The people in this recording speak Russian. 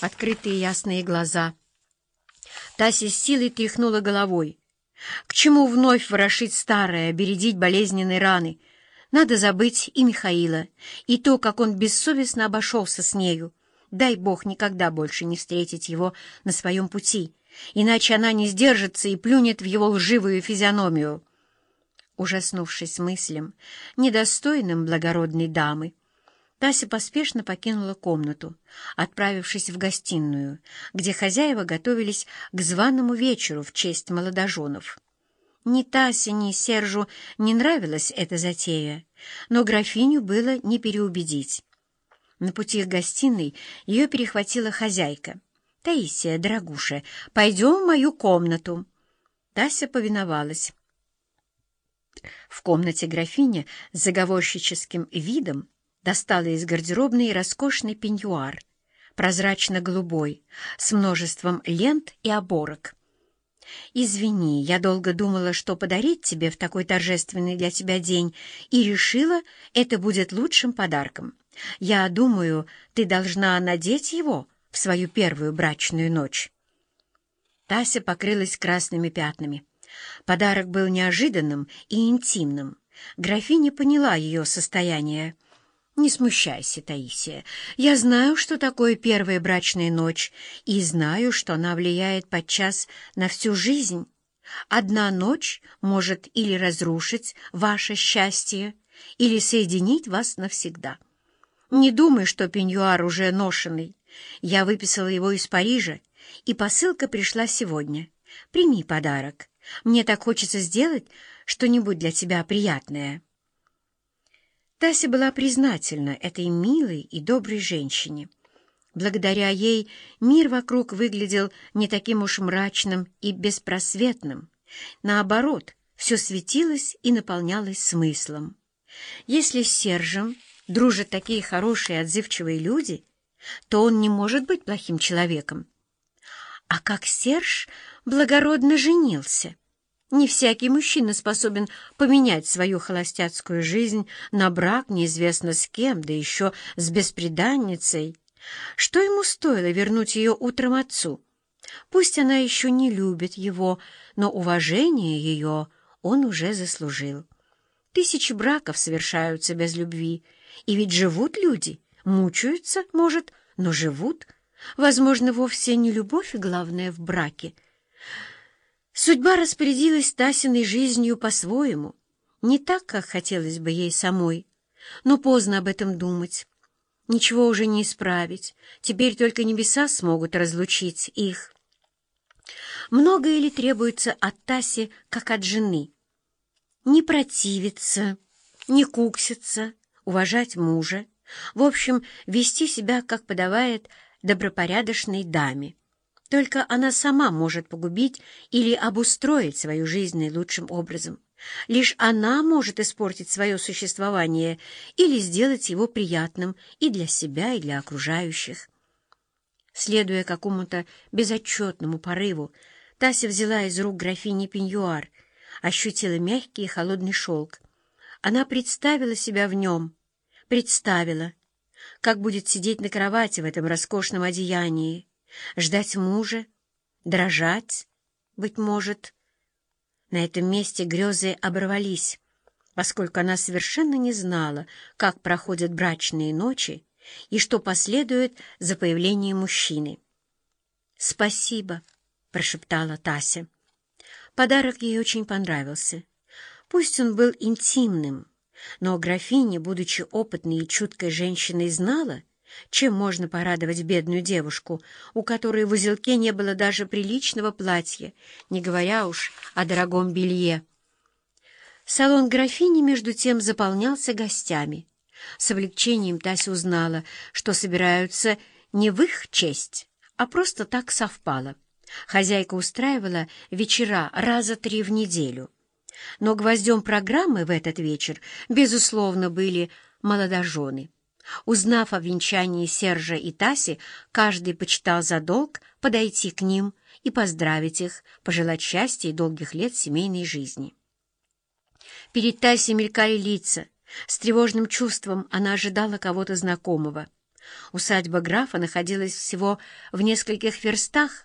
открытые ясные глаза. Тася с силой тряхнула головой. К чему вновь ворошить старое, бередить болезненные раны? Надо забыть и Михаила, и то, как он бессовестно обошелся с нею. Дай Бог никогда больше не встретить его на своем пути, иначе она не сдержится и плюнет в его лживую физиономию. Ужаснувшись мыслям, недостойным благородной дамы, Тася поспешно покинула комнату, отправившись в гостиную, где хозяева готовились к званому вечеру в честь молодоженов. Ни Тасе, ни Сержу не нравилась эта затея, но графиню было не переубедить. На пути к гостиной ее перехватила хозяйка. «Таисия, дорогуша, пойдем в мою комнату». Тася повиновалась. В комнате графиня с заговорщическим видом достала из гардеробной роскошный пеньюар, прозрачно-голубой, с множеством лент и оборок. «Извини, я долго думала, что подарить тебе в такой торжественный для тебя день, и решила, это будет лучшим подарком. Я думаю, ты должна надеть его в свою первую брачную ночь». Тася покрылась красными пятнами. Подарок был неожиданным и интимным. Графиня поняла ее состояние. «Не смущайся, Таисия. Я знаю, что такое первая брачная ночь, и знаю, что она влияет подчас на всю жизнь. Одна ночь может или разрушить ваше счастье, или соединить вас навсегда. Не думай, что пеньюар уже ношенный. Я выписала его из Парижа, и посылка пришла сегодня. Прими подарок. Мне так хочется сделать что-нибудь для тебя приятное». Тася была признательна этой милой и доброй женщине. Благодаря ей мир вокруг выглядел не таким уж мрачным и беспросветным. Наоборот, все светилось и наполнялось смыслом. Если с Сержем дружат такие хорошие отзывчивые люди, то он не может быть плохим человеком. А как Серж благородно женился! Не всякий мужчина способен поменять свою холостяцкую жизнь на брак неизвестно с кем, да еще с бесприданницей. Что ему стоило вернуть ее утром отцу? Пусть она еще не любит его, но уважение ее он уже заслужил. Тысячи браков совершаются без любви, и ведь живут люди, мучаются, может, но живут. Возможно, вовсе не любовь главное в браке, Судьба распорядилась Тасиной жизнью по-своему, не так, как хотелось бы ей самой, но поздно об этом думать. Ничего уже не исправить, теперь только небеса смогут разлучить их. Многое ли требуется от Таси, как от жены? Не противиться, не кукситься, уважать мужа, в общем, вести себя, как подавает добропорядочной даме. Только она сама может погубить или обустроить свою жизнь наилучшим образом. Лишь она может испортить свое существование или сделать его приятным и для себя, и для окружающих. Следуя какому-то безотчетному порыву, Тася взяла из рук графини пеньюар, ощутила мягкий и холодный шелк. Она представила себя в нем, представила, как будет сидеть на кровати в этом роскошном одеянии, Ждать мужа? Дрожать? Быть может. На этом месте грезы оборвались, поскольку она совершенно не знала, как проходят брачные ночи и что последует за появлением мужчины. «Спасибо», — прошептала Тася. Подарок ей очень понравился. Пусть он был интимным, но графиня, будучи опытной и чуткой женщиной, знала, чем можно порадовать бедную девушку, у которой в узелке не было даже приличного платья, не говоря уж о дорогом белье? Салон графини, между тем, заполнялся гостями. С облегчением Тася узнала, что собираются не в их честь, а просто так совпало. Хозяйка устраивала вечера раза три в неделю. Но гвоздем программы в этот вечер, безусловно, были молодожены. Узнав о венчании Сержа и Таси, каждый почитал за долг подойти к ним и поздравить их, пожелать счастья и долгих лет семейной жизни. Перед Тасей мелькали лица. С тревожным чувством она ожидала кого-то знакомого. Усадьба графа находилась всего в нескольких верстах